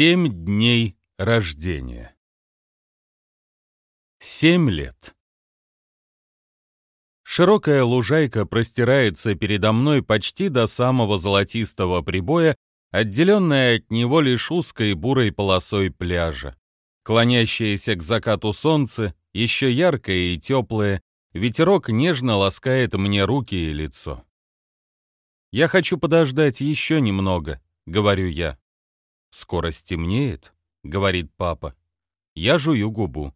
Семь дней рождения. Семь лет. Широкая лужайка простирается передо мной почти до самого золотистого прибоя, отделенная от него лишь узкой бурой полосой пляжа. Клонящееся к закату солнце, еще яркое и теплое, ветерок нежно ласкает мне руки и лицо. «Я хочу подождать еще немного», — говорю я. «Скоро стемнеет», — говорит папа. Я жую губу.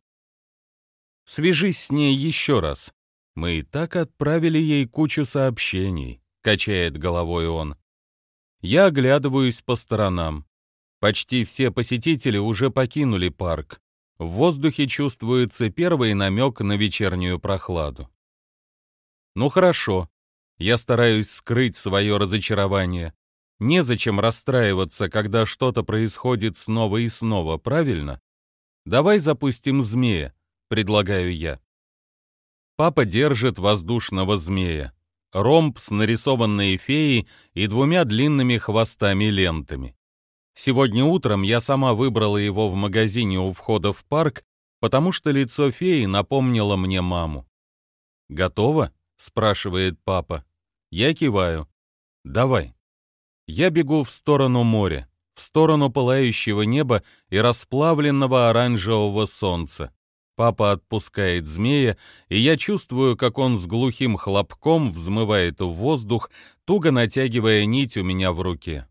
«Свяжись с ней еще раз. Мы и так отправили ей кучу сообщений», — качает головой он. Я оглядываюсь по сторонам. Почти все посетители уже покинули парк. В воздухе чувствуется первый намек на вечернюю прохладу. Ну хорошо. Я стараюсь скрыть свое разочарование. Незачем расстраиваться, когда что-то происходит снова и снова, правильно? Давай запустим змея, предлагаю я. Папа держит воздушного змея. Ромб с нарисованной феей и двумя длинными хвостами-лентами. Сегодня утром я сама выбрала его в магазине у входа в парк, потому что лицо феи напомнило мне маму. «Готово?» — спрашивает папа. Я киваю. «Давай». Я бегу в сторону моря, в сторону пылающего неба и расплавленного оранжевого солнца. Папа отпускает змея, и я чувствую, как он с глухим хлопком взмывает в воздух, туго натягивая нить у меня в руке.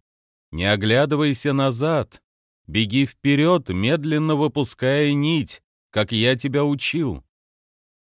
Не оглядывайся назад. Беги вперед, медленно выпуская нить, как я тебя учил.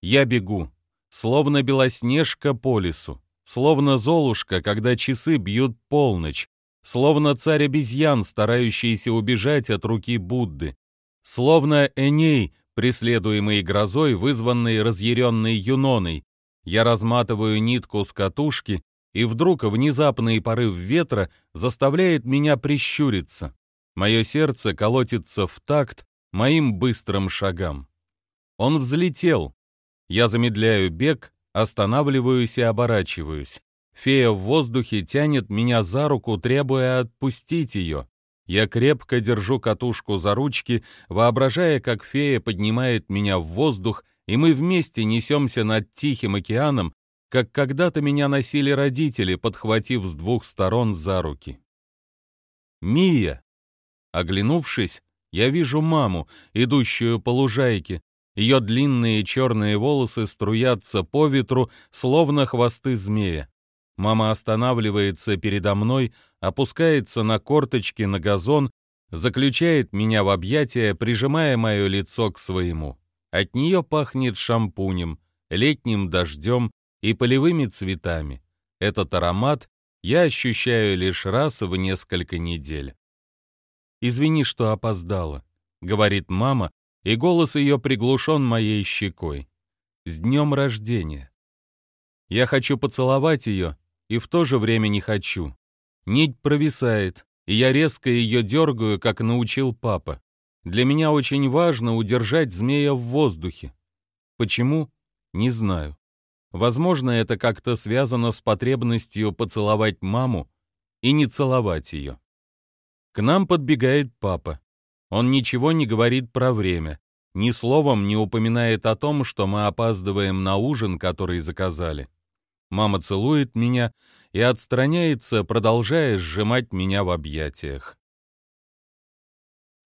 Я бегу, словно белоснежка по лесу. Словно Золушка, когда часы бьют полночь, словно царь обезьян, старающийся убежать от руки Будды, словно Эней, преследуемый грозой, вызванной разъяренной Юноной. Я разматываю нитку с катушки, и вдруг внезапный порыв ветра заставляет меня прищуриться. Мое сердце колотится в такт моим быстрым шагам. Он взлетел. Я замедляю бег, Останавливаюсь и оборачиваюсь. Фея в воздухе тянет меня за руку, требуя отпустить ее. Я крепко держу катушку за ручки, воображая, как фея поднимает меня в воздух, и мы вместе несемся над Тихим океаном, как когда-то меня носили родители, подхватив с двух сторон за руки. «Мия!» Оглянувшись, я вижу маму, идущую по лужайке, ее длинные черные волосы струятся по ветру, словно хвосты змея. Мама останавливается передо мной, опускается на корточки на газон, заключает меня в объятия, прижимая мое лицо к своему. От нее пахнет шампунем, летним дождем и полевыми цветами. Этот аромат я ощущаю лишь раз в несколько недель. «Извини, что опоздала», — говорит мама, и голос ее приглушен моей щекой. «С днем рождения!» Я хочу поцеловать ее, и в то же время не хочу. Нить провисает, и я резко ее дергаю, как научил папа. Для меня очень важно удержать змея в воздухе. Почему? Не знаю. Возможно, это как-то связано с потребностью поцеловать маму и не целовать ее. К нам подбегает папа. Он ничего не говорит про время, ни словом не упоминает о том, что мы опаздываем на ужин, который заказали. Мама целует меня и отстраняется, продолжая сжимать меня в объятиях.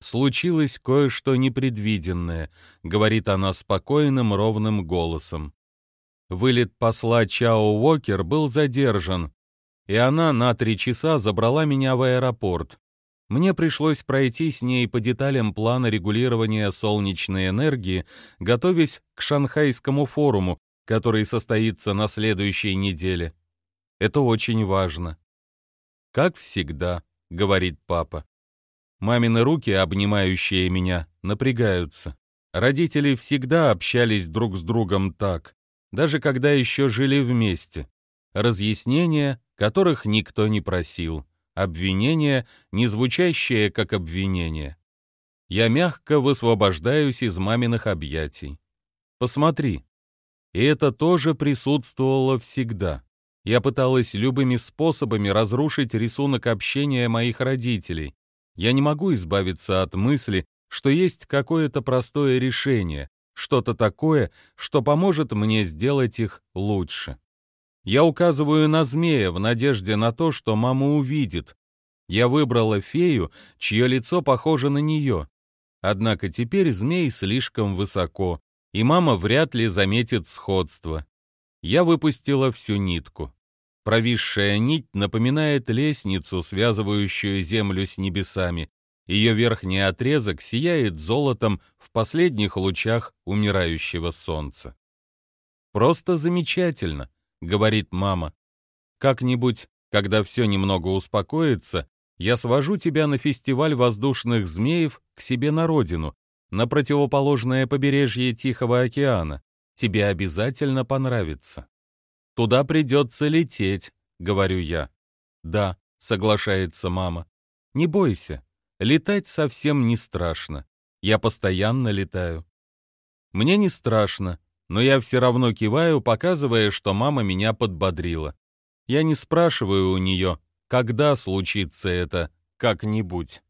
«Случилось кое-что непредвиденное», — говорит она спокойным, ровным голосом. Вылет посла Чао Уокер был задержан, и она на три часа забрала меня в аэропорт. Мне пришлось пройти с ней по деталям плана регулирования солнечной энергии, готовясь к Шанхайскому форуму, который состоится на следующей неделе. Это очень важно. «Как всегда», — говорит папа. Мамины руки, обнимающие меня, напрягаются. Родители всегда общались друг с другом так, даже когда еще жили вместе. Разъяснения, которых никто не просил обвинение, не звучащее как обвинение. Я мягко высвобождаюсь из маминых объятий. Посмотри. И это тоже присутствовало всегда. Я пыталась любыми способами разрушить рисунок общения моих родителей. Я не могу избавиться от мысли, что есть какое-то простое решение, что-то такое, что поможет мне сделать их лучше. Я указываю на змея в надежде на то, что мама увидит. Я выбрала фею, чье лицо похоже на нее. Однако теперь змей слишком высоко, и мама вряд ли заметит сходство. Я выпустила всю нитку. Провисшая нить напоминает лестницу, связывающую землю с небесами. Ее верхний отрезок сияет золотом в последних лучах умирающего солнца. «Просто замечательно», — говорит мама. «Как-нибудь, когда все немного успокоится, я свожу тебя на фестиваль воздушных змеев к себе на родину, на противоположное побережье Тихого океана. Тебе обязательно понравится». Туда придется лететь, говорю я. Да, соглашается мама. Не бойся, летать совсем не страшно. Я постоянно летаю. Мне не страшно, но я все равно киваю, показывая, что мама меня подбодрила. Я не спрашиваю у нее, когда случится это как-нибудь.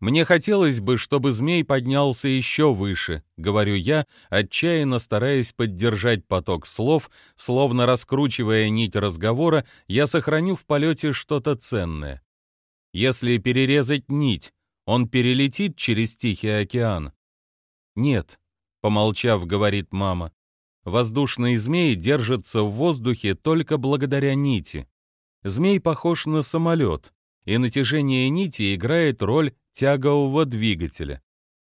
Мне хотелось бы, чтобы змей поднялся еще выше, говорю я, отчаянно стараясь поддержать поток слов, словно раскручивая нить разговора, я сохраню в полете что-то ценное. Если перерезать нить, он перелетит через Тихий океан? Нет, помолчав, говорит мама. Воздушный змей держится в воздухе только благодаря нити. Змей похож на самолет, и натяжение нити играет роль тягового двигателя.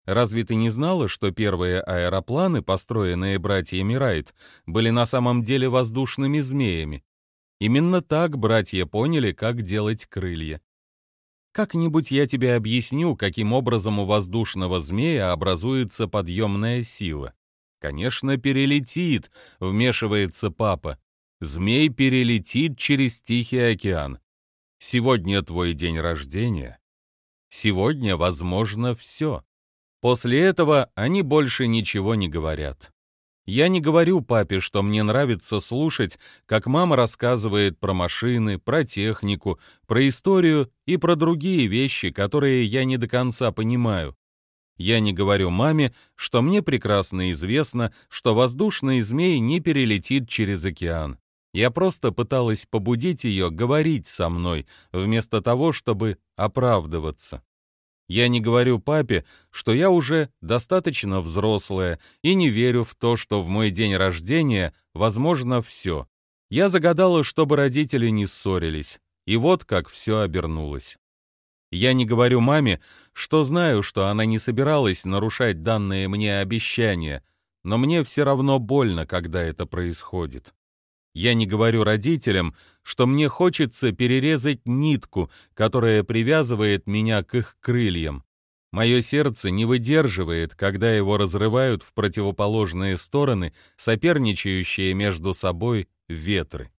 Разве ты не знала, что первые аэропланы, построенные братьями Райт, были на самом деле воздушными змеями? Именно так братья поняли, как делать крылья. Как-нибудь я тебе объясню, каким образом у воздушного змея образуется подъемная сила. Конечно, перелетит, вмешивается папа. Змей перелетит через Тихий океан. Сегодня твой день рождения. Сегодня возможно все. После этого они больше ничего не говорят. Я не говорю папе, что мне нравится слушать, как мама рассказывает про машины, про технику, про историю и про другие вещи, которые я не до конца понимаю. Я не говорю маме, что мне прекрасно известно, что воздушный змей не перелетит через океан. Я просто пыталась побудить ее говорить со мной, вместо того, чтобы оправдываться. Я не говорю папе, что я уже достаточно взрослая и не верю в то, что в мой день рождения возможно все. Я загадала, чтобы родители не ссорились, и вот как все обернулось. Я не говорю маме, что знаю, что она не собиралась нарушать данные мне обещания, но мне все равно больно, когда это происходит. Я не говорю родителям, что мне хочется перерезать нитку, которая привязывает меня к их крыльям. Мое сердце не выдерживает, когда его разрывают в противоположные стороны, соперничающие между собой ветры.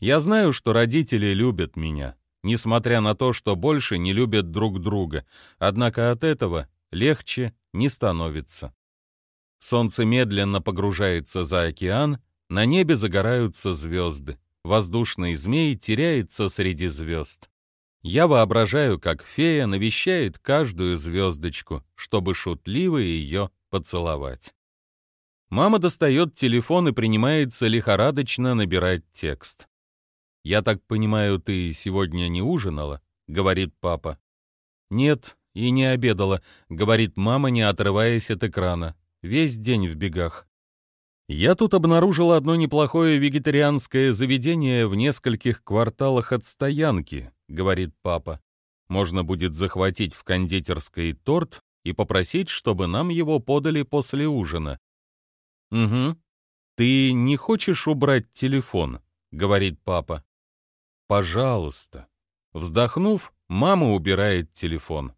Я знаю, что родители любят меня, несмотря на то, что больше не любят друг друга, однако от этого легче не становится. Солнце медленно погружается за океан, на небе загораются звезды. Воздушный змей теряется среди звезд. Я воображаю, как фея навещает каждую звездочку, чтобы шутливо ее поцеловать. Мама достает телефон и принимается лихорадочно набирать текст. «Я так понимаю, ты сегодня не ужинала?» — говорит папа. «Нет, и не обедала», — говорит мама, не отрываясь от экрана. «Весь день в бегах. Я тут обнаружил одно неплохое вегетарианское заведение в нескольких кварталах от стоянки, говорит папа. Можно будет захватить в кондитерской торт и попросить, чтобы нам его подали после ужина. Угу. Ты не хочешь убрать телефон, говорит папа. Пожалуйста. Вздохнув, мама убирает телефон.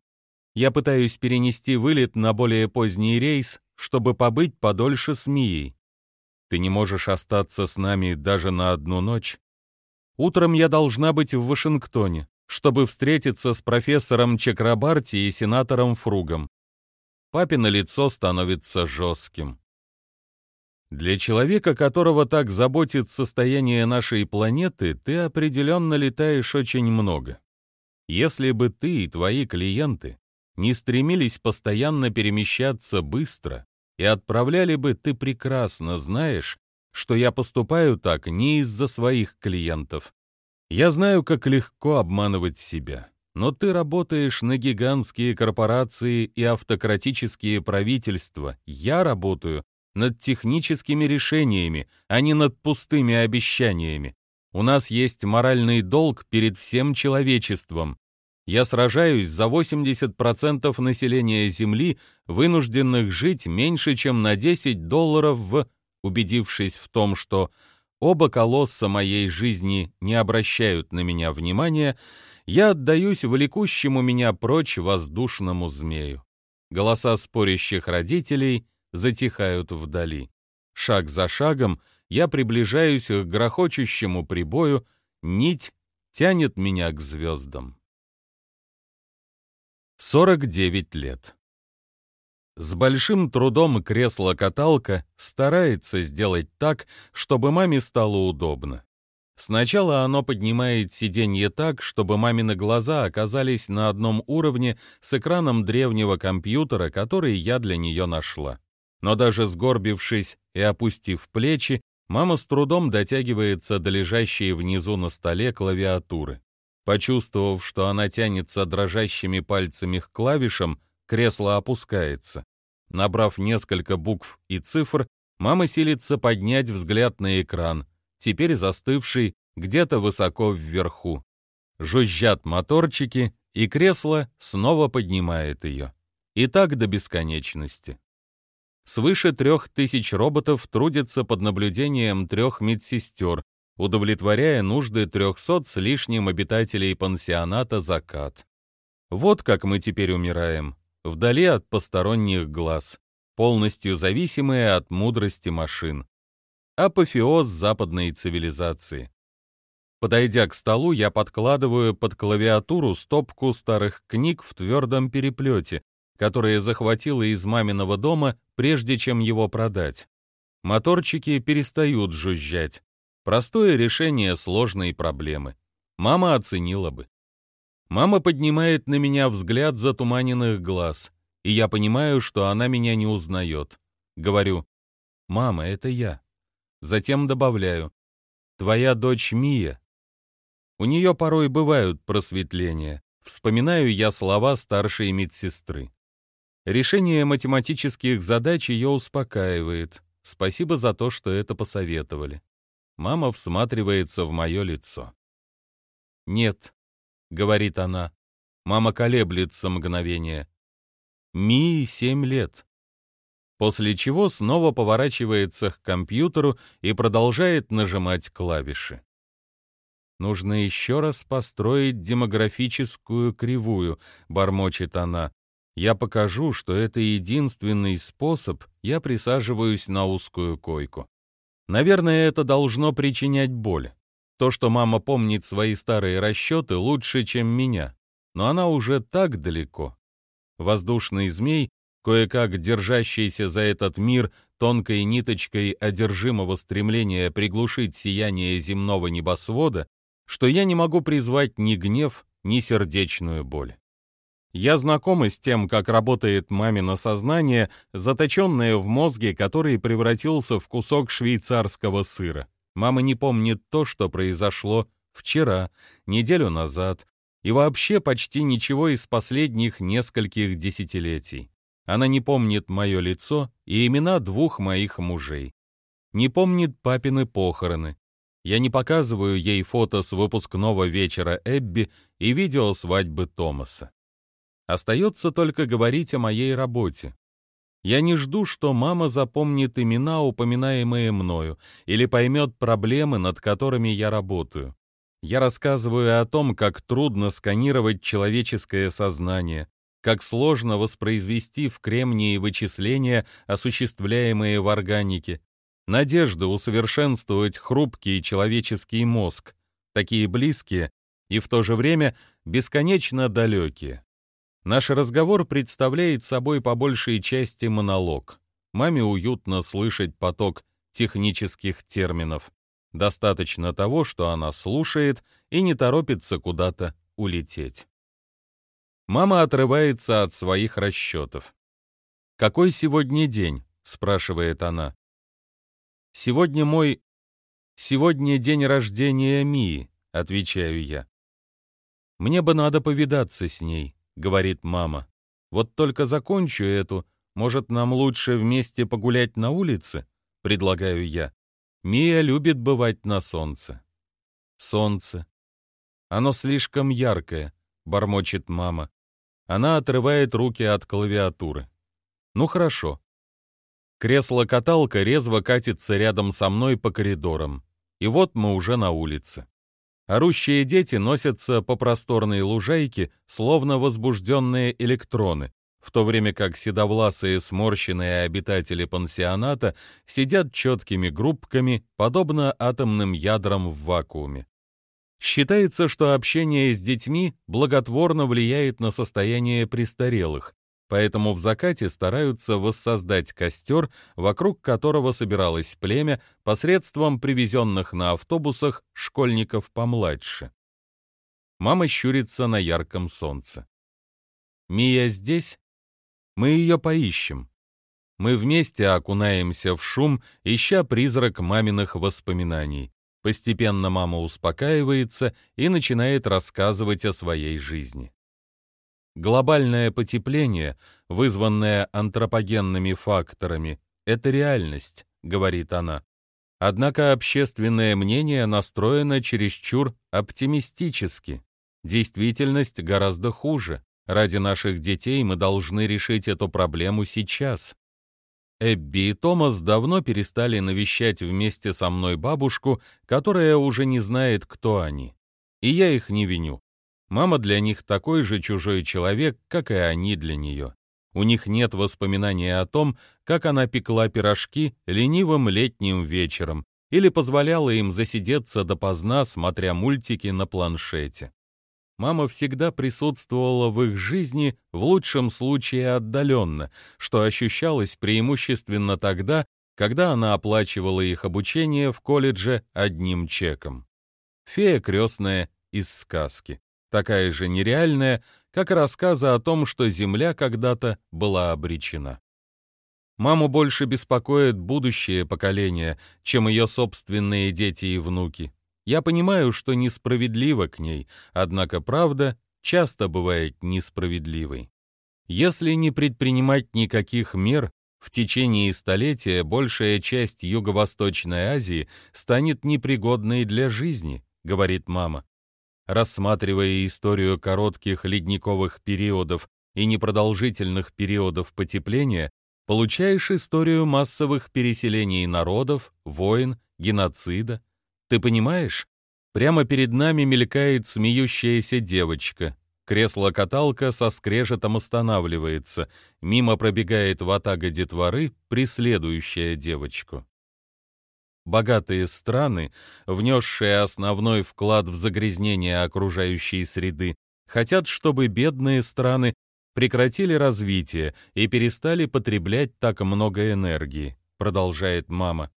Я пытаюсь перенести вылет на более поздний рейс, чтобы побыть подольше с Мией. Ты не можешь остаться с нами даже на одну ночь. Утром я должна быть в Вашингтоне, чтобы встретиться с профессором Чакрабарти и сенатором Фругом. Папино лицо становится жестким. Для человека, которого так заботит состояние нашей планеты, ты определенно летаешь очень много. Если бы ты и твои клиенты не стремились постоянно перемещаться быстро и отправляли бы, ты прекрасно знаешь, что я поступаю так не из-за своих клиентов. Я знаю, как легко обманывать себя, но ты работаешь на гигантские корпорации и автократические правительства. Я работаю над техническими решениями, а не над пустыми обещаниями. У нас есть моральный долг перед всем человечеством. Я сражаюсь за 80% населения Земли, вынужденных жить меньше, чем на 10 долларов в... Убедившись в том, что оба колосса моей жизни не обращают на меня внимания, я отдаюсь влекущему меня прочь воздушному змею. Голоса спорящих родителей затихают вдали. Шаг за шагом я приближаюсь к грохочущему прибою, нить тянет меня к звездам. 49 лет. С большим трудом кресло-каталка старается сделать так, чтобы маме стало удобно. Сначала оно поднимает сиденье так, чтобы мамины глаза оказались на одном уровне с экраном древнего компьютера, который я для нее нашла. Но даже сгорбившись и опустив плечи, мама с трудом дотягивается до лежащей внизу на столе клавиатуры. Почувствовав, что она тянется дрожащими пальцами к клавишам, кресло опускается. Набрав несколько букв и цифр, мама силится поднять взгляд на экран — теперь застывший где-то высоко вверху. Жужжат моторчики, и кресло снова поднимает ее. И так до бесконечности. Свыше трех тысяч роботов трудятся под наблюдением трех медсестер, удовлетворяя нужды трехсот с лишним обитателей пансионата «Закат». Вот как мы теперь умираем, вдали от посторонних глаз, полностью зависимые от мудрости машин апофеоз западной цивилизации. Подойдя к столу, я подкладываю под клавиатуру стопку старых книг в твердом переплете, которые захватила из маминого дома, прежде чем его продать. Моторчики перестают жужжать. Простое решение сложной проблемы. Мама оценила бы. Мама поднимает на меня взгляд затуманенных глаз, и я понимаю, что она меня не узнает. Говорю, «Мама, это я». Затем добавляю «Твоя дочь Мия». У нее порой бывают просветления. Вспоминаю я слова старшей медсестры. Решение математических задач ее успокаивает. Спасибо за то, что это посоветовали. Мама всматривается в мое лицо. «Нет», — говорит она. Мама колеблется мгновение. «Мии семь лет после чего снова поворачивается к компьютеру и продолжает нажимать клавиши. «Нужно еще раз построить демографическую кривую», — бормочет она. «Я покажу, что это единственный способ, я присаживаюсь на узкую койку. Наверное, это должно причинять боль. То, что мама помнит свои старые расчеты, лучше, чем меня. Но она уже так далеко. Воздушный змей кое-как держащийся за этот мир тонкой ниточкой одержимого стремления приглушить сияние земного небосвода, что я не могу призвать ни гнев, ни сердечную боль. Я знакома с тем, как работает мамино сознание, заточенное в мозге, который превратился в кусок швейцарского сыра. Мама не помнит то, что произошло вчера, неделю назад, и вообще почти ничего из последних нескольких десятилетий. Она не помнит мое лицо и имена двух моих мужей. Не помнит папины похороны. Я не показываю ей фото с выпускного вечера Эбби и видео свадьбы Томаса. Остается только говорить о моей работе. Я не жду, что мама запомнит имена, упоминаемые мною, или поймет проблемы, над которыми я работаю. Я рассказываю о том, как трудно сканировать человеческое сознание, как сложно воспроизвести в кремнии вычисления, осуществляемые в органике, надежда усовершенствовать хрупкий человеческий мозг, такие близкие и в то же время бесконечно далекие. Наш разговор представляет собой по большей части монолог. Маме уютно слышать поток технических терминов. Достаточно того, что она слушает и не торопится куда-то улететь. Мама отрывается от своих расчетов. «Какой сегодня день?» — спрашивает она. «Сегодня мой... Сегодня день рождения Мии», — отвечаю я. «Мне бы надо повидаться с ней», — говорит мама. «Вот только закончу эту. Может, нам лучше вместе погулять на улице?» — предлагаю я. Мия любит бывать на солнце. Солнце. Оно слишком яркое, бормочет мама. Она отрывает руки от клавиатуры. Ну хорошо. Кресло-каталка резво катится рядом со мной по коридорам. И вот мы уже на улице. Орущие дети носятся по просторной лужайке, словно возбужденные электроны, в то время как седовласые сморщенные обитатели пансионата сидят четкими группками, подобно атомным ядрам в вакууме. Считается, что общение с детьми благотворно влияет на состояние престарелых, поэтому в закате стараются воссоздать костер, вокруг которого собиралось племя посредством привезенных на автобусах школьников помладше. Мама щурится на ярком солнце. «Мия здесь? Мы ее поищем». Мы вместе окунаемся в шум, ища призрак маминых воспоминаний. Постепенно мама успокаивается и начинает рассказывать о своей жизни. Глобальное потепление, вызванное антропогенными факторами, это реальность, говорит она. Однако общественное мнение настроено чересчур оптимистически. Действительность гораздо хуже. Ради наших детей мы должны решить эту проблему сейчас. Эбби и Томас давно перестали навещать вместе со мной бабушку, которая уже не знает, кто они. И я их не виню. Мама для них такой же чужой человек, как и они для нее. У них нет воспоминаний о том, как она пекла пирожки ленивым летним вечером или позволяла им засидеться допоздна, смотря мультики на планшете. Мама всегда присутствовала в их жизни, в лучшем случае отдаленно, что ощущалось преимущественно тогда, когда она оплачивала их обучение в колледже одним чеком. Фея крестная из сказки такая же нереальная, как рассказы о том, что Земля когда-то была обречена. Маму больше беспокоит будущее поколение, чем ее собственные дети и внуки. Я понимаю, что несправедливо к ней, однако правда часто бывает несправедливой. Если не предпринимать никаких мер, в течение столетия большая часть Юго-Восточной Азии станет непригодной для жизни, говорит мама рассматривая историю коротких ледниковых периодов и непродолжительных периодов потепления, получаешь историю массовых переселений народов, войн, геноцида. Ты понимаешь? Прямо перед нами мелькает смеющаяся девочка. Кресло-каталка со скрежетом останавливается. Мимо пробегает ватага детворы, преследующая девочку богатые страны, внесшие основной вклад в загрязнение окружающей среды, хотят, чтобы бедные страны прекратили развитие и перестали потреблять так много энергии, продолжает мама.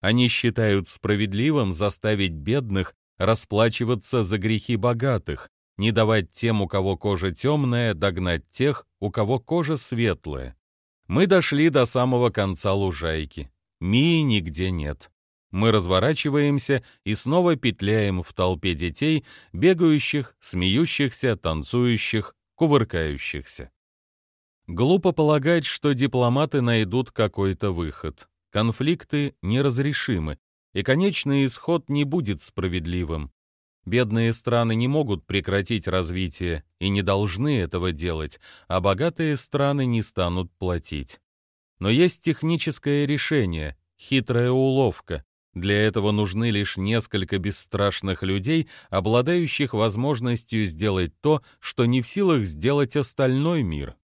Они считают справедливым заставить бедных расплачиваться за грехи богатых, не давать тем, у кого кожа темная, догнать тех, у кого кожа светлая. Мы дошли до самого конца лужайки. Мии нигде нет. Мы разворачиваемся и снова петляем в толпе детей, бегающих, смеющихся, танцующих, кувыркающихся. Глупо полагать, что дипломаты найдут какой-то выход. Конфликты неразрешимы, и конечный исход не будет справедливым. Бедные страны не могут прекратить развитие и не должны этого делать, а богатые страны не станут платить. Но есть техническое решение, хитрая уловка, для этого нужны лишь несколько бесстрашных людей, обладающих возможностью сделать то, что не в силах сделать остальной мир.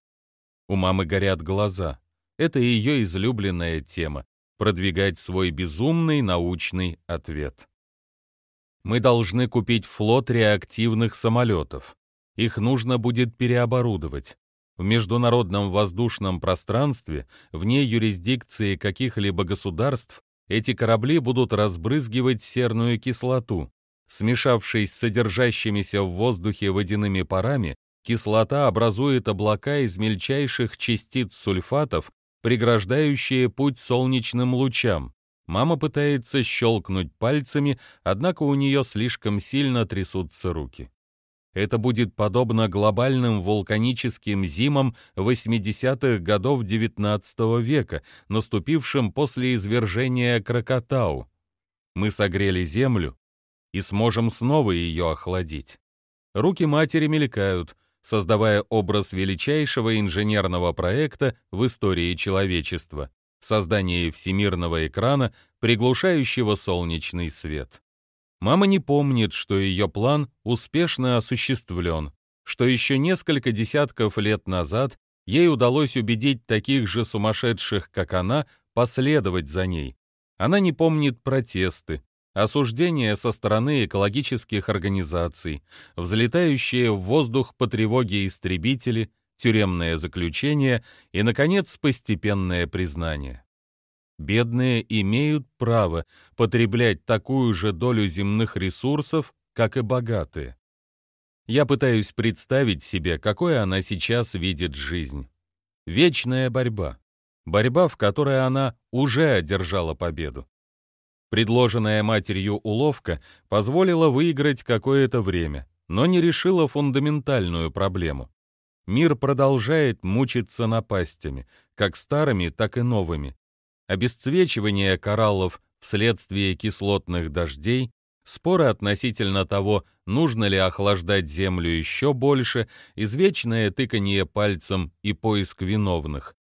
У мамы горят глаза. Это ее излюбленная тема — продвигать свой безумный научный ответ. Мы должны купить флот реактивных самолетов. Их нужно будет переоборудовать. В международном воздушном пространстве, вне юрисдикции каких-либо государств, эти корабли будут разбрызгивать серную кислоту. Смешавшись с содержащимися в воздухе водяными парами, кислота образует облака из мельчайших частиц сульфатов, преграждающие путь солнечным лучам. Мама пытается щелкнуть пальцами, однако у нее слишком сильно трясутся руки. Это будет подобно глобальным вулканическим зимам 80-х годов XIX века, наступившим после извержения Кракатау. Мы согрели землю и сможем снова ее охладить. Руки матери мелькают, создавая образ величайшего инженерного проекта в истории человечества — создание всемирного экрана, приглушающего солнечный свет. Мама не помнит, что ее план успешно осуществлен, что еще несколько десятков лет назад ей удалось убедить таких же сумасшедших, как она, последовать за ней. Она не помнит протесты, осуждения со стороны экологических организаций, взлетающие в воздух по тревоге истребители, тюремное заключение и, наконец, постепенное признание. Бедные имеют право потреблять такую же долю земных ресурсов, как и богатые. Я пытаюсь представить себе, какой она сейчас видит жизнь. Вечная борьба. Борьба, в которой она уже одержала победу. Предложенная матерью уловка позволила выиграть какое-то время, но не решила фундаментальную проблему. Мир продолжает мучиться напастями, как старыми, так и новыми. Обесцвечивание кораллов вследствие кислотных дождей, споры относительно того, нужно ли охлаждать землю еще больше, извечное тыканье пальцем и поиск виновных.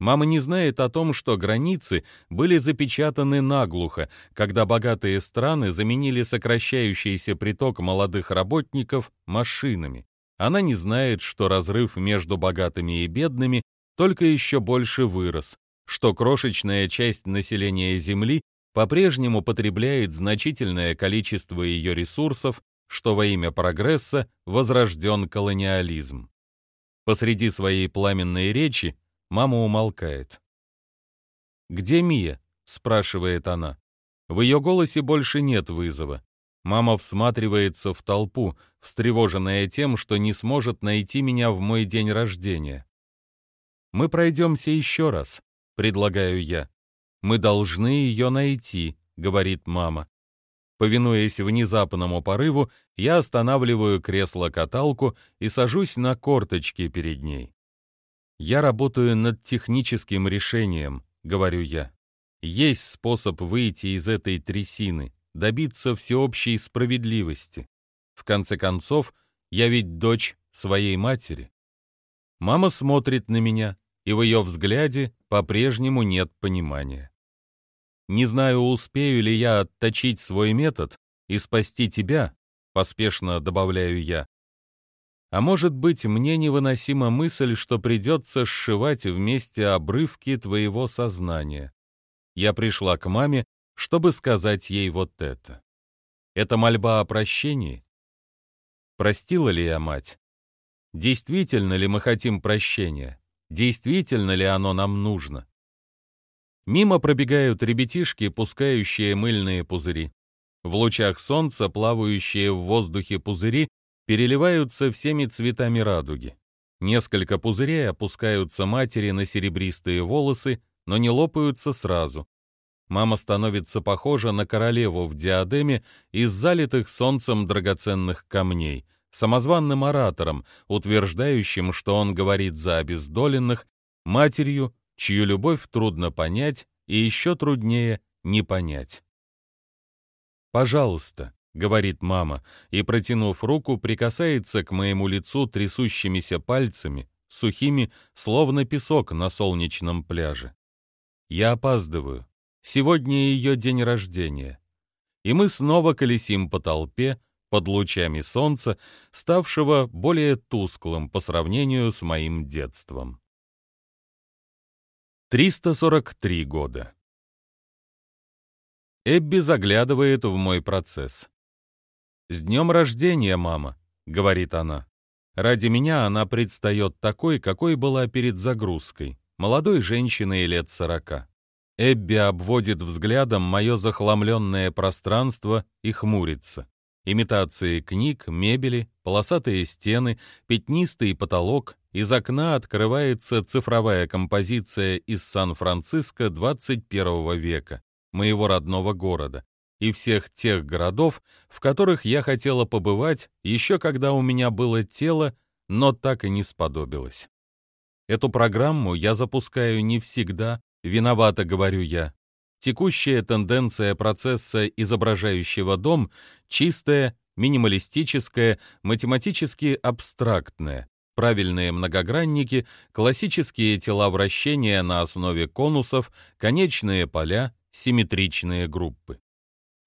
Мама не знает о том, что границы были запечатаны наглухо, когда богатые страны заменили сокращающийся приток молодых работников машинами. Она не знает, что разрыв между богатыми и бедными только еще больше вырос, что крошечная часть населения Земли по-прежнему потребляет значительное количество ее ресурсов, что во имя прогресса возрожден колониализм. Посреди своей пламенной речи Мама умолкает. «Где Мия?» — спрашивает она. В ее голосе больше нет вызова. Мама всматривается в толпу, встревоженная тем, что не сможет найти меня в мой день рождения. «Мы пройдемся еще раз», — предлагаю я. «Мы должны ее найти», — говорит мама. Повинуясь внезапному порыву, я останавливаю кресло-каталку и сажусь на корточки перед ней. «Я работаю над техническим решением», — говорю я. «Есть способ выйти из этой трясины, добиться всеобщей справедливости. В конце концов, я ведь дочь своей матери». Мама смотрит на меня, и в ее взгляде по-прежнему нет понимания. Не знаю, успею ли я отточить свой метод и спасти тебя, поспешно добавляю я, а может быть, мне невыносима мысль, что придется сшивать вместе обрывки твоего сознания. Я пришла к маме, чтобы сказать ей вот это. Это мольба о прощении? Простила ли я мать? Действительно ли мы хотим прощения? Действительно ли оно нам нужно? Мимо пробегают ребятишки, пускающие мыльные пузыри. В лучах солнца плавающие в воздухе пузыри переливаются всеми цветами радуги. Несколько пузырей опускаются матери на серебристые волосы, но не лопаются сразу. Мама становится похожа на королеву в диадеме из залитых солнцем драгоценных камней, самозванным оратором, утверждающим, что он говорит за обездоленных, матерью, чью любовь трудно понять и еще труднее не понять. «Пожалуйста, — говорит мама, и, протянув руку, прикасается к моему лицу трясущимися пальцами, сухими, словно песок на солнечном пляже. Я опаздываю. Сегодня ее день рождения. И мы снова колесим по толпе, под лучами солнца, ставшего более тусклым по сравнению с моим детством. 343 года. Эбби заглядывает в мой процесс. «С днем рождения, мама!» — говорит она. Ради меня она предстает такой, какой была перед загрузкой, молодой женщиной лет сорока. Эбби обводит взглядом мое захламленное пространство и хмурится. Имитации книг, мебели, полосатые стены, пятнистый потолок, из окна открывается цифровая композиция из Сан-Франциско 21 века, моего родного города, и всех тех городов, в которых я хотела побывать еще когда у меня было тело, но так и не сподобилось. Эту программу я запускаю не всегда, виновата, говорю я. Текущая тенденция процесса, изображающего дом, чистая, минималистическая, математически абстрактная. Правильные многогранники, классические тела вращения на основе конусов, конечные поля, симметричные группы.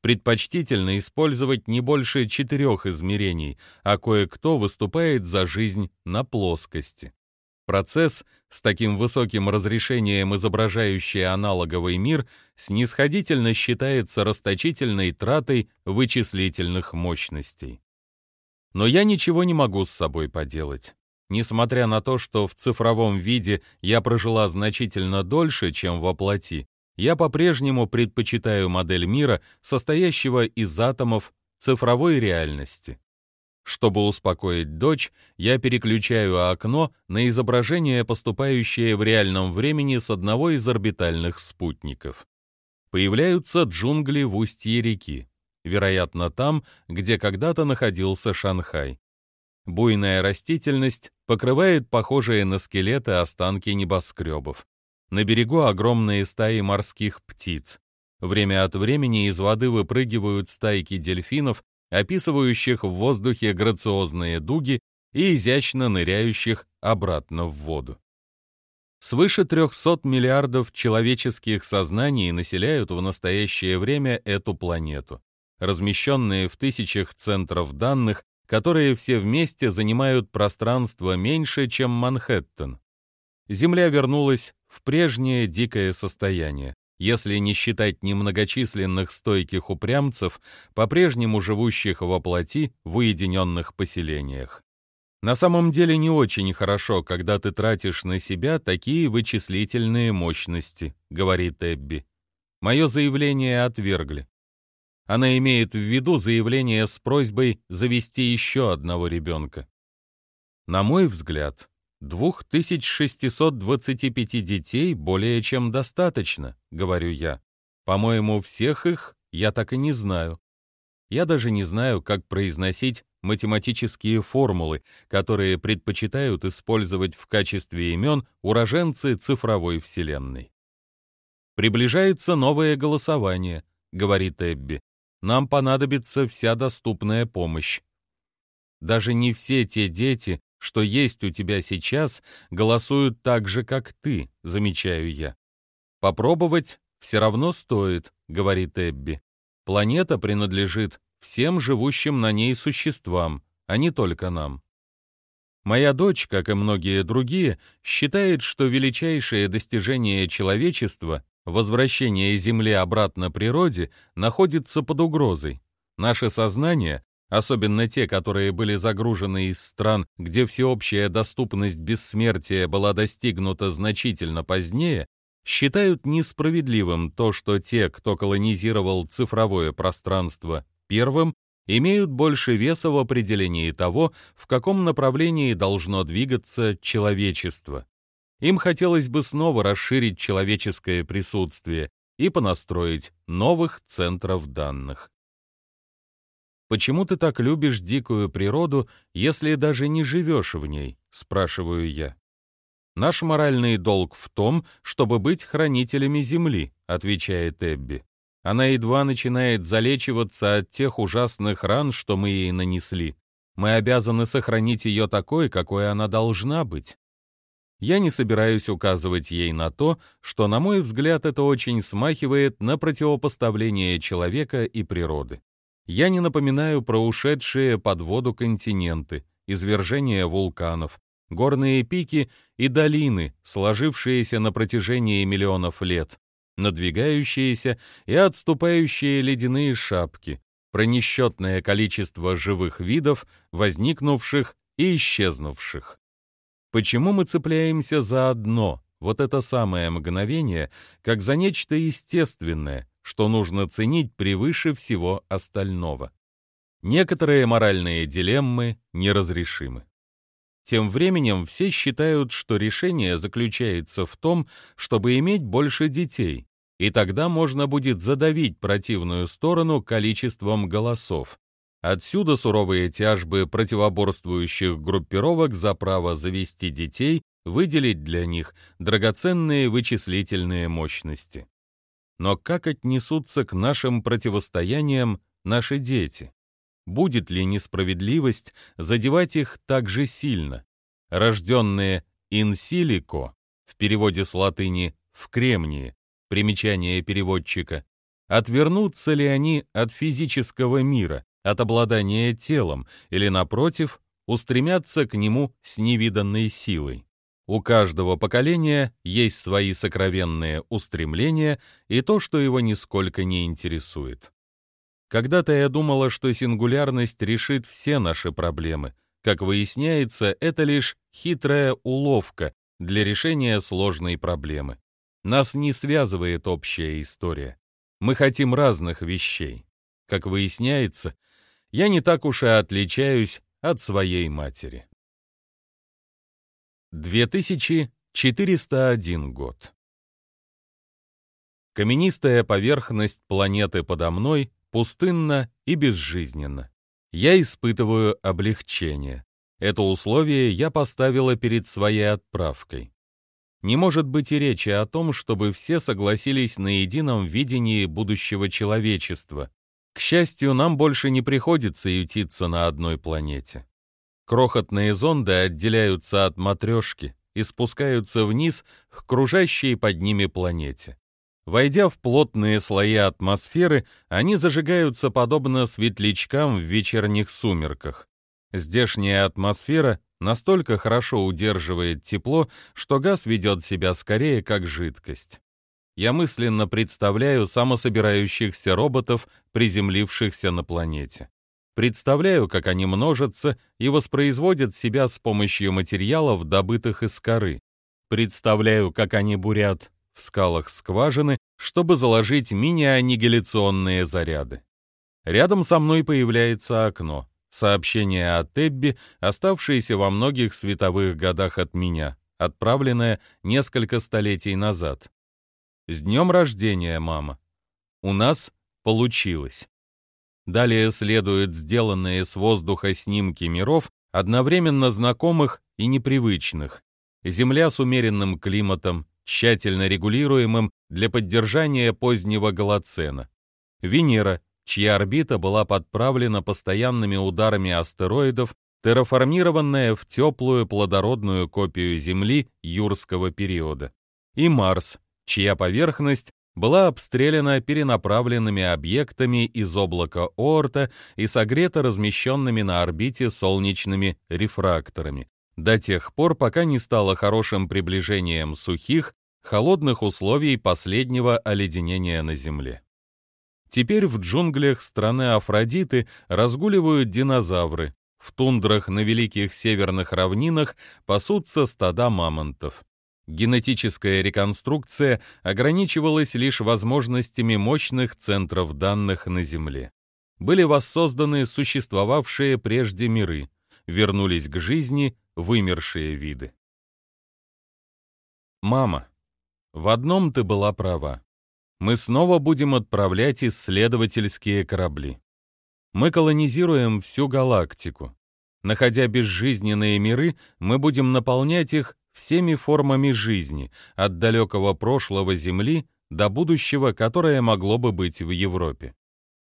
Предпочтительно использовать не больше четырех измерений, а кое-кто выступает за жизнь на плоскости. Процесс с таким высоким разрешением, изображающий аналоговый мир, снисходительно считается расточительной тратой вычислительных мощностей. Но я ничего не могу с собой поделать. Несмотря на то, что в цифровом виде я прожила значительно дольше, чем во плоти, я по-прежнему предпочитаю модель мира, состоящего из атомов цифровой реальности. Чтобы успокоить дочь, я переключаю окно на изображение, поступающее в реальном времени с одного из орбитальных спутников. Появляются джунгли в устье реки, вероятно, там, где когда-то находился Шанхай. Буйная растительность покрывает похожие на скелеты останки небоскребов. На берегу огромные стаи морских птиц. Время от времени из воды выпрыгивают стайки дельфинов описывающих в воздухе грациозные дуги и изящно ныряющих обратно в воду. Свыше 300 миллиардов человеческих сознаний населяют в настоящее время эту планету, размещенные в тысячах центров данных, которые все вместе занимают пространство меньше, чем Манхэттен. Земля вернулась в прежнее дикое состояние если не считать немногочисленных стойких упрямцев, по-прежнему живущих во плоти в уединенных поселениях. На самом деле не очень хорошо, когда ты тратишь на себя такие вычислительные мощности, говорит Эбби. Мое заявление отвергли. Она имеет в виду заявление с просьбой завести еще одного ребенка. На мой взгляд, 2625 детей более чем достаточно, говорю я. По-моему, всех их я так и не знаю. Я даже не знаю, как произносить математические формулы, которые предпочитают использовать в качестве имен уроженцы цифровой вселенной. «Приближается новое голосование», — говорит Эбби. «Нам понадобится вся доступная помощь». Даже не все те дети, что есть у тебя сейчас, голосуют так же, как ты, замечаю я. Попробовать все равно стоит, говорит Эбби. Планета принадлежит всем живущим на ней существам, а не только нам. Моя дочь, как и многие другие, считает, что величайшее достижение человечества, возвращение Земли обратно природе, находится под угрозой. Наше сознание особенно те, которые были загружены из стран, где всеобщая доступность бессмертия была достигнута значительно позднее, считают несправедливым то, что те, кто колонизировал цифровое пространство первым, имеют больше веса в определении того, в каком направлении должно двигаться человечество. Им хотелось бы снова расширить человеческое присутствие и понастроить новых центров данных. «Почему ты так любишь дикую природу, если даже не живешь в ней?» — спрашиваю я. «Наш моральный долг в том, чтобы быть хранителями земли», — отвечает Эбби. Она едва начинает залечиваться от тех ужасных ран, что мы ей нанесли. Мы обязаны сохранить ее такой, какой она должна быть. Я не собираюсь указывать ей на то, что, на мой взгляд, это очень смахивает на противопоставление человека и природы. Я не напоминаю про ушедшие под воду континенты, извержения вулканов, горные пики и долины, сложившиеся на протяжении миллионов лет, надвигающиеся и отступающие ледяные шапки, про несчетное количество живых видов, возникнувших и исчезнувших. Почему мы цепляемся за одно, вот это самое мгновение, как за нечто естественное, что нужно ценить превыше всего остального. Некоторые моральные дилеммы неразрешимы. Тем временем все считают, что решение заключается в том, чтобы иметь больше детей, и тогда можно будет задавить противную сторону количеством голосов. Отсюда суровые тяжбы противоборствующих группировок за право завести детей, выделить для них драгоценные вычислительные мощности. Но как отнесутся к нашим противостояниям наши дети? Будет ли несправедливость задевать их так же сильно? Рожденные silico, в переводе с латыни «в кремнии», примечание переводчика, отвернутся ли они от физического мира, от обладания телом, или, напротив, устремятся к нему с невиданной силой? У каждого поколения есть свои сокровенные устремления и то, что его нисколько не интересует. Когда-то я думала, что сингулярность решит все наши проблемы. Как выясняется, это лишь хитрая уловка для решения сложной проблемы. Нас не связывает общая история. Мы хотим разных вещей. Как выясняется, я не так уж и отличаюсь от своей матери. 2401 год. Каменистая поверхность планеты подо мной пустынно и безжизненно. Я испытываю облегчение. Это условие я поставила перед своей отправкой. Не может быть и речи о том, чтобы все согласились на едином видении будущего человечества. К счастью, нам больше не приходится ютиться на одной планете. Крохотные зонды отделяются от матрешки и спускаются вниз к кружащей под ними планете. Войдя в плотные слои атмосферы, они зажигаются подобно светлячкам в вечерних сумерках. Здешняя атмосфера настолько хорошо удерживает тепло, что газ ведет себя скорее как жидкость. Я мысленно представляю самособирающихся роботов, приземлившихся на планете. Представляю, как они множатся и воспроизводят себя с помощью материалов, добытых из коры. Представляю, как они бурят в скалах скважины, чтобы заложить мини-аннигиляционные заряды. Рядом со мной появляется окно. Сообщение от Эбби, оставшееся во многих световых годах от меня, отправленное несколько столетий назад. «С днем рождения, мама! У нас получилось!» Далее следуют сделанные с воздуха снимки миров, одновременно знакомых и непривычных. Земля с умеренным климатом, тщательно регулируемым для поддержания позднего Голоцена. Венера, чья орбита была подправлена постоянными ударами астероидов, терраформированная в теплую плодородную копию Земли юрского периода. И Марс, чья поверхность была обстреляна перенаправленными объектами из облака Оорта и согрета размещенными на орбите солнечными рефракторами, до тех пор, пока не стало хорошим приближением сухих, холодных условий последнего оледенения на Земле. Теперь в джунглях страны Афродиты разгуливают динозавры, в тундрах на великих северных равнинах пасутся стада мамонтов. Генетическая реконструкция ограничивалась лишь возможностями мощных центров данных на Земле. Были воссозданы существовавшие прежде миры, вернулись к жизни вымершие виды. Мама, в одном ты была права. Мы снова будем отправлять исследовательские корабли. Мы колонизируем всю галактику. Находя безжизненные миры, мы будем наполнять их всеми формами жизни, от далекого прошлого Земли до будущего, которое могло бы быть в Европе.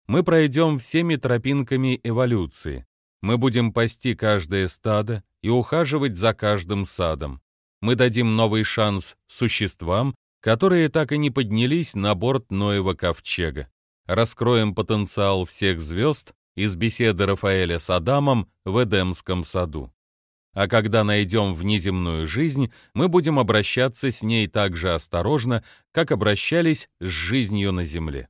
Мы пройдем всеми тропинками эволюции, мы будем пасти каждое стадо и ухаживать за каждым садом. Мы дадим новый шанс существам, которые так и не поднялись на борт Ноева ковчега. Раскроем потенциал всех звезд из беседы Рафаэля с Адамом в Эдемском саду. А когда найдем внеземную жизнь, мы будем обращаться с ней так же осторожно, как обращались с жизнью на Земле.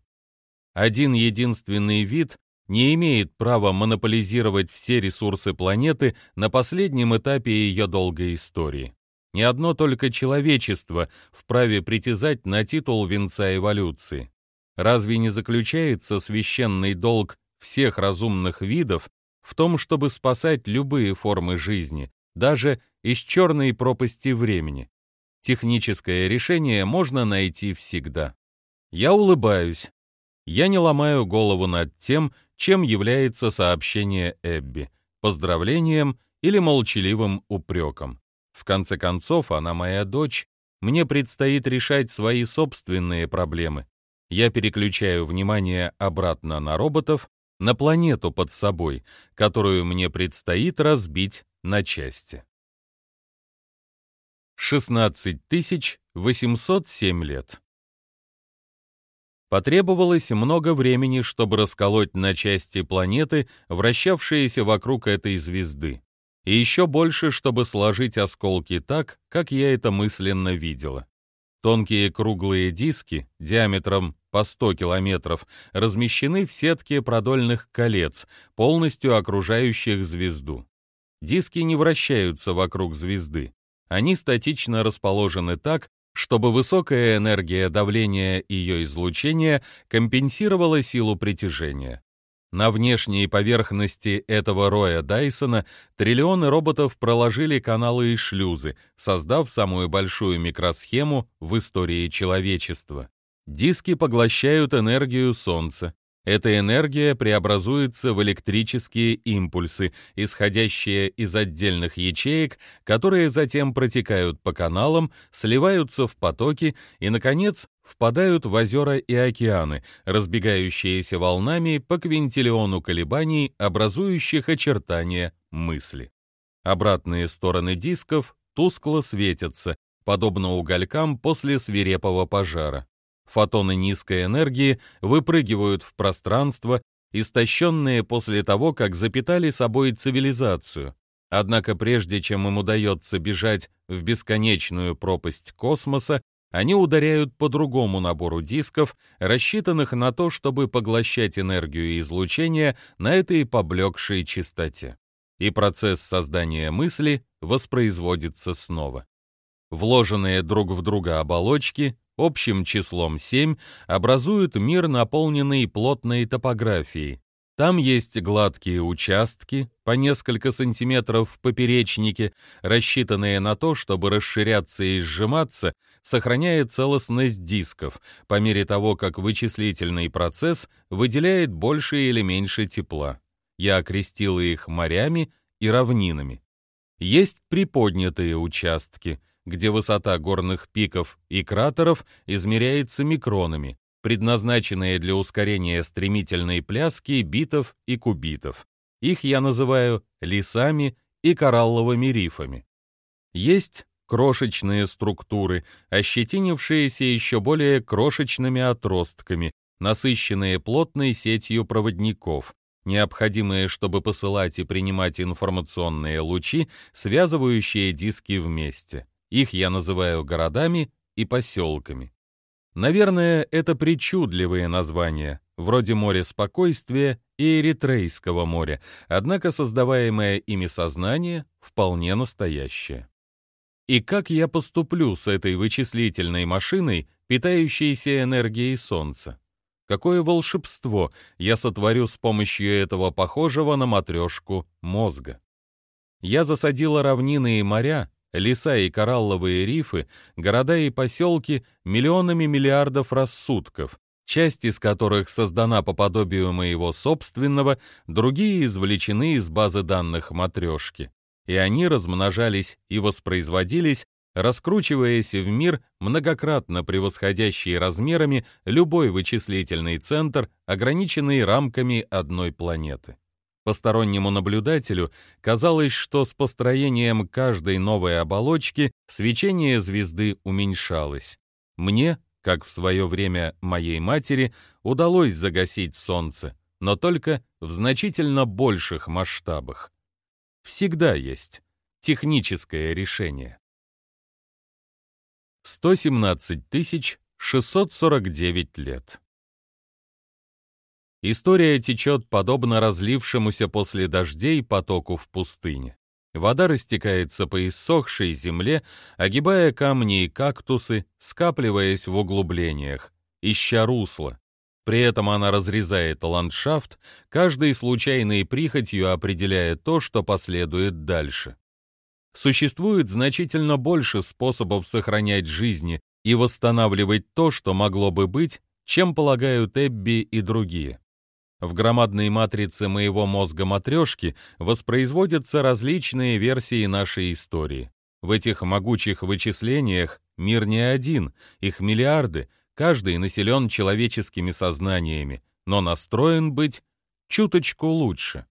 Один единственный вид не имеет права монополизировать все ресурсы планеты на последнем этапе ее долгой истории. Ни одно только человечество вправе притязать на титул венца эволюции. Разве не заключается священный долг всех разумных видов в том, чтобы спасать любые формы жизни, даже из черной пропасти времени. Техническое решение можно найти всегда. Я улыбаюсь. Я не ломаю голову над тем, чем является сообщение Эбби, поздравлением или молчаливым упреком. В конце концов, она моя дочь, мне предстоит решать свои собственные проблемы. Я переключаю внимание обратно на роботов, на планету под собой, которую мне предстоит разбить на части. 16807 лет. Потребовалось много времени, чтобы расколоть на части планеты, вращавшиеся вокруг этой звезды, и еще больше, чтобы сложить осколки так, как я это мысленно видела. Тонкие круглые диски диаметром по 100 километров размещены в сетке продольных колец, полностью окружающих звезду. Диски не вращаются вокруг звезды. Они статично расположены так, чтобы высокая энергия давления ее излучения компенсировала силу притяжения. На внешней поверхности этого роя Дайсона триллионы роботов проложили каналы и шлюзы, создав самую большую микросхему в истории человечества. Диски поглощают энергию Солнца, эта энергия преобразуется в электрические импульсы, исходящие из отдельных ячеек, которые затем протекают по каналам, сливаются в потоки и, наконец, впадают в озера и океаны, разбегающиеся волнами по квинтиллиону колебаний, образующих очертания мысли. Обратные стороны дисков тускло светятся, подобно уголькам после свирепого пожара. Фотоны низкой энергии выпрыгивают в пространство, истощенные после того, как запитали собой цивилизацию. Однако прежде чем им удается бежать в бесконечную пропасть космоса, они ударяют по другому набору дисков, рассчитанных на то, чтобы поглощать энергию излучения на этой поблекшей частоте. И процесс создания мысли воспроизводится снова. Вложенные друг в друга оболочки общим числом 7 образуют мир, наполненный плотной топографией. Там есть гладкие участки, по несколько сантиметров в поперечнике, рассчитанные на то, чтобы расширяться и сжиматься, сохраняя целостность дисков, по мере того, как вычислительный процесс выделяет больше или меньше тепла. Я окрестила их морями и равнинами. Есть приподнятые участки — где высота горных пиков и кратеров измеряется микронами, предназначенные для ускорения стремительной пляски битов и кубитов. Их я называю лесами и коралловыми рифами. Есть крошечные структуры, ощетинившиеся еще более крошечными отростками, насыщенные плотной сетью проводников, необходимые, чтобы посылать и принимать информационные лучи, связывающие диски вместе. Их я называю городами и поселками. Наверное, это причудливые названия, вроде моря спокойствия и Эритрейского моря, однако создаваемое ими сознание вполне настоящее. И как я поступлю с этой вычислительной машиной, питающейся энергией Солнца? Какое волшебство я сотворю с помощью этого похожего на матрешку мозга? Я засадила равнины и моря, леса и коралловые рифы, города и поселки миллионами миллиардов рассудков, часть из которых создана по подобию моего собственного, другие извлечены из базы данных матрешки. И они размножались и воспроизводились, раскручиваясь в мир, многократно превосходящий размерами любой вычислительный центр, ограниченный рамками одной планеты. Постороннему наблюдателю казалось, что с построением каждой новой оболочки свечение звезды уменьшалось. Мне, как в свое время моей матери, удалось загасить солнце, но только в значительно больших масштабах. Всегда есть техническое решение. 117 649 лет. История течет подобно разлившемуся после дождей потоку в пустыне. Вода растекается по иссохшей земле, огибая камни и кактусы, скапливаясь в углублениях, ища русла. При этом она разрезает ландшафт, каждой случайной прихотью определяя то, что последует дальше. Существует значительно больше способов сохранять жизни и восстанавливать то, что могло бы быть, чем полагают Эбби и другие. В громадной матрице моего мозга матрешки воспроизводятся различные версии нашей истории. В этих могучих вычислениях мир не один, их миллиарды, каждый населен человеческими сознаниями, но настроен быть чуточку лучше.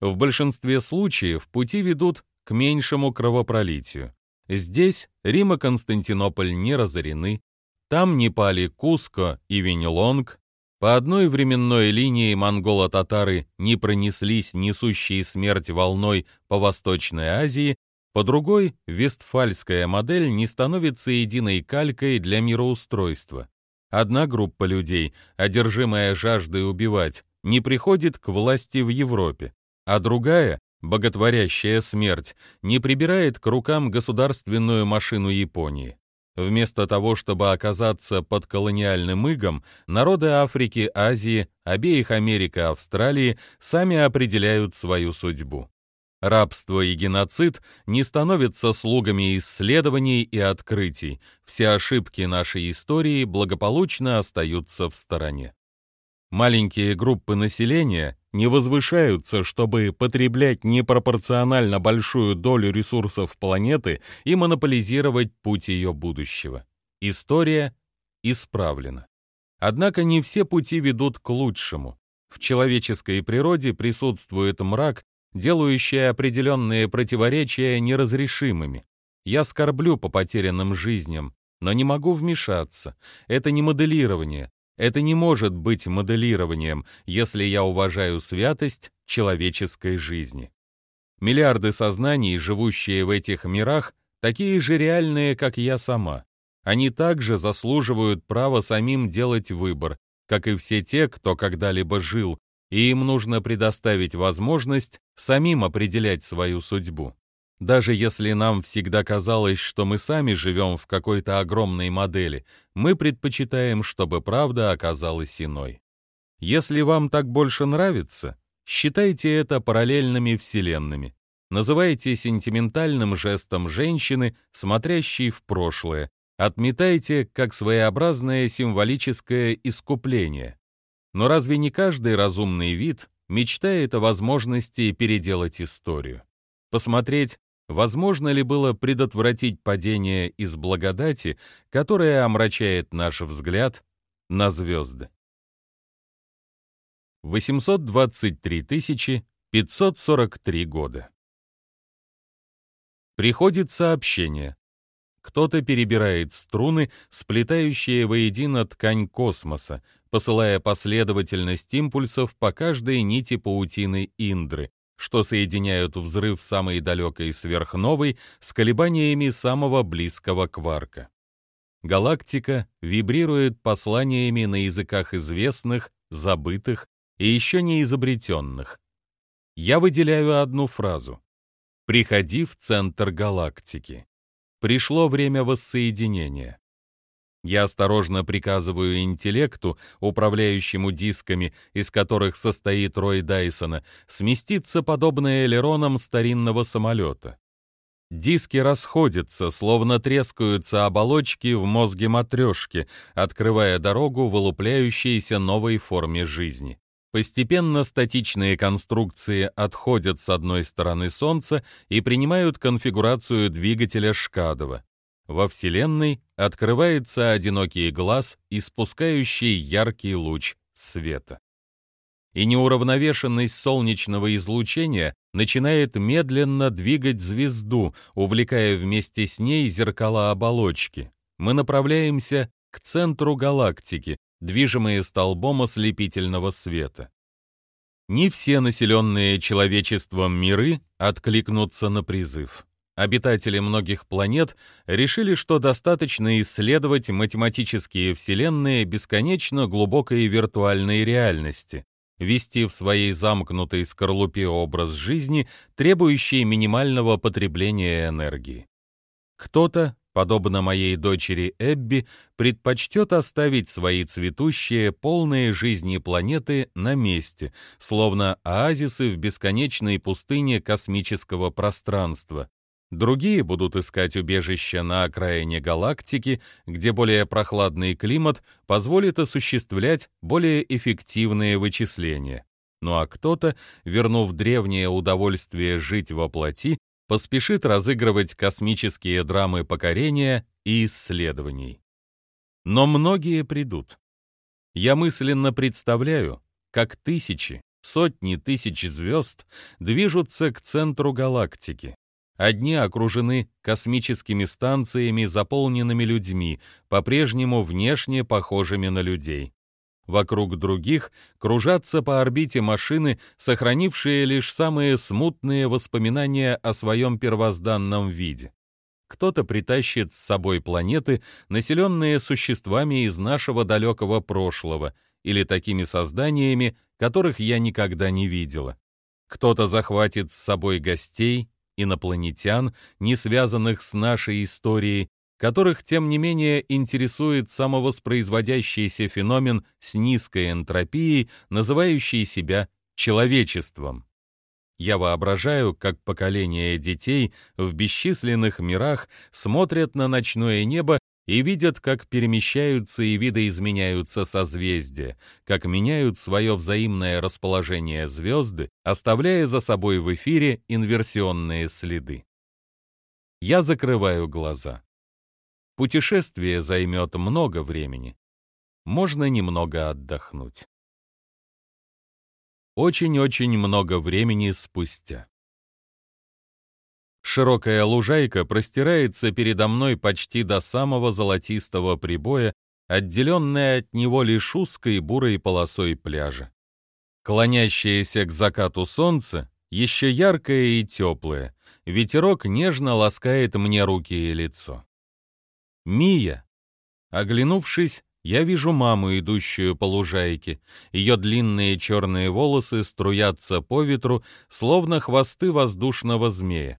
В большинстве случаев пути ведут к меньшему кровопролитию. Здесь Рим и Константинополь не разорены, там не пали Куско и Винилонг, по одной временной линии монголо-татары не пронеслись несущие смерть волной по Восточной Азии, по другой вестфальская модель не становится единой калькой для мироустройства. Одна группа людей, одержимая жаждой убивать, не приходит к власти в Европе, а другая, боготворящая смерть, не прибирает к рукам государственную машину Японии. Вместо того, чтобы оказаться под колониальным игом, народы Африки, Азии, обеих Америк и Австралии сами определяют свою судьбу. Рабство и геноцид не становятся слугами исследований и открытий. Все ошибки нашей истории благополучно остаются в стороне. Маленькие группы населения не возвышаются, чтобы потреблять непропорционально большую долю ресурсов планеты и монополизировать путь ее будущего. История исправлена. Однако не все пути ведут к лучшему. В человеческой природе присутствует мрак, делающий определенные противоречия неразрешимыми. Я скорблю по потерянным жизням, но не могу вмешаться. Это не моделирование, это не может быть моделированием, если я уважаю святость человеческой жизни. Миллиарды сознаний, живущие в этих мирах, такие же реальные, как я сама. Они также заслуживают права самим делать выбор, как и все те, кто когда-либо жил, и им нужно предоставить возможность самим определять свою судьбу. Даже если нам всегда казалось, что мы сами живем в какой-то огромной модели, мы предпочитаем, чтобы правда оказалась иной. Если вам так больше нравится, считайте это параллельными вселенными. Называйте сентиментальным жестом женщины, смотрящей в прошлое. Отметайте как своеобразное символическое искупление. Но разве не каждый разумный вид мечтает о возможности переделать историю? Посмотреть, Возможно ли было предотвратить падение из благодати, которое омрачает наш взгляд на звезды? 823 543 года. Приходит сообщение. Кто-то перебирает струны, сплетающие воедино ткань космоса, посылая последовательность импульсов по каждой нити паутины Индры, что соединяют взрыв самой далекой сверхновой с колебаниями самого близкого кварка. Галактика вибрирует посланиями на языках известных, забытых и еще не изобретенных. Я выделяю одну фразу. «Приходи в центр галактики». Пришло время воссоединения. Я осторожно приказываю интеллекту, управляющему дисками, из которых состоит Рой Дайсона, сместиться подобно элеронам старинного самолета. Диски расходятся, словно трескаются оболочки в мозге матрешки, открывая дорогу вылупляющейся новой форме жизни. Постепенно статичные конструкции отходят с одной стороны Солнца и принимают конфигурацию двигателя Шкадова. Во Вселенной открывается одинокий глаз, испускающий яркий луч света. И неуравновешенность солнечного излучения начинает медленно двигать звезду, увлекая вместе с ней зеркала оболочки. Мы направляемся к центру галактики, движимые столбом ослепительного света. Не все населенные человечеством миры откликнутся на призыв. Обитатели многих планет решили, что достаточно исследовать математические вселенные бесконечно глубокой виртуальной реальности, вести в своей замкнутой скорлупе образ жизни, требующий минимального потребления энергии. Кто-то подобно моей дочери Эбби, предпочтет оставить свои цветущие, полные жизни планеты на месте, словно оазисы в бесконечной пустыне космического пространства. Другие будут искать убежища на окраине галактики, где более прохладный климат позволит осуществлять более эффективные вычисления. Ну а кто-то, вернув древнее удовольствие жить во плоти, поспешит разыгрывать космические драмы покорения и исследований. Но многие придут. Я мысленно представляю, как тысячи, сотни тысяч звезд движутся к центру галактики. Одни окружены космическими станциями, заполненными людьми, по-прежнему внешне похожими на людей. Вокруг других кружатся по орбите машины, сохранившие лишь самые смутные воспоминания о своем первозданном виде. Кто-то притащит с собой планеты, населенные существами из нашего далекого прошлого, или такими созданиями, которых я никогда не видела. Кто-то захватит с собой гостей, инопланетян, не связанных с нашей историей, которых, тем не менее, интересует самовоспроизводящийся феномен с низкой энтропией, называющий себя человечеством. Я воображаю, как поколение детей в бесчисленных мирах смотрят на ночное небо и видят, как перемещаются и видоизменяются созвездия, как меняют свое взаимное расположение звезды, оставляя за собой в эфире инверсионные следы. Я закрываю глаза. Путешествие займет много времени. Можно немного отдохнуть. Очень-очень много времени спустя. Широкая лужайка простирается передо мной почти до самого золотистого прибоя, отделенная от него лишь узкой бурой полосой пляжа. Клонящееся к закату солнце еще яркое и теплое, ветерок нежно ласкает мне руки и лицо. Мия. Оглянувшись, я вижу маму, идущую по лужайке. Ее длинные черные волосы струятся по ветру, словно хвосты воздушного змея.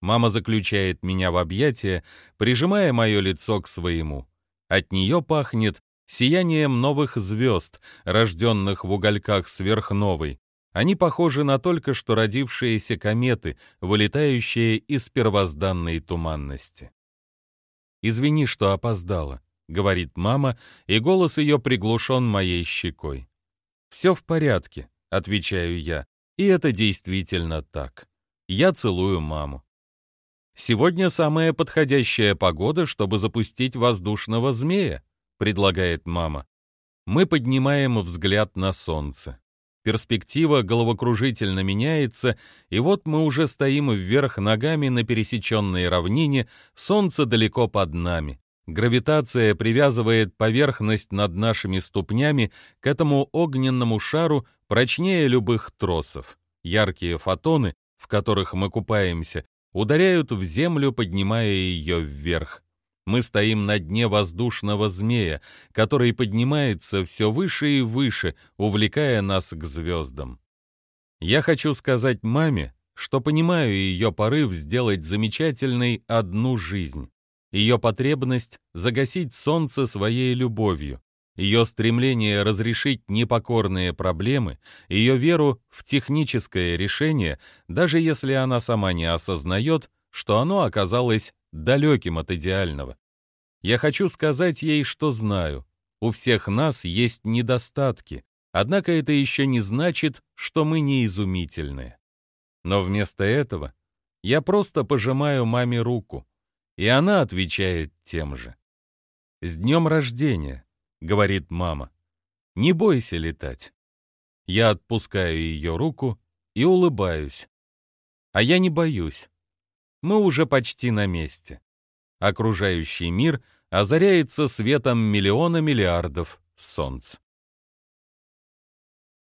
Мама заключает меня в объятия, прижимая мое лицо к своему. От нее пахнет сиянием новых звезд, рожденных в угольках сверхновой. Они похожи на только что родившиеся кометы, вылетающие из первозданной туманности. «Извини, что опоздала», — говорит мама, и голос ее приглушен моей щекой. «Все в порядке», — отвечаю я, и это действительно так. Я целую маму. «Сегодня самая подходящая погода, чтобы запустить воздушного змея», — предлагает мама. Мы поднимаем взгляд на солнце. Перспектива головокружительно меняется, и вот мы уже стоим вверх ногами на пересеченной равнине, солнце далеко под нами. Гравитация привязывает поверхность над нашими ступнями к этому огненному шару прочнее любых тросов. Яркие фотоны, в которых мы купаемся, ударяют в землю, поднимая ее вверх. Мы стоим на дне воздушного змея, который поднимается все выше и выше, увлекая нас к звездам. Я хочу сказать маме, что понимаю ее порыв сделать замечательной одну жизнь, ее потребность загасить солнце своей любовью, ее стремление разрешить непокорные проблемы, ее веру в техническое решение, даже если она сама не осознает, что оно оказалось далеким от идеального. Я хочу сказать ей, что знаю. У всех нас есть недостатки, однако это еще не значит, что мы не изумительные. Но вместо этого я просто пожимаю маме руку, и она отвечает тем же. «С днем рождения!» — говорит мама. «Не бойся летать». Я отпускаю ее руку и улыбаюсь. А я не боюсь. Мы уже почти на месте. Окружающий мир озаряется светом миллиона миллиардов солнц.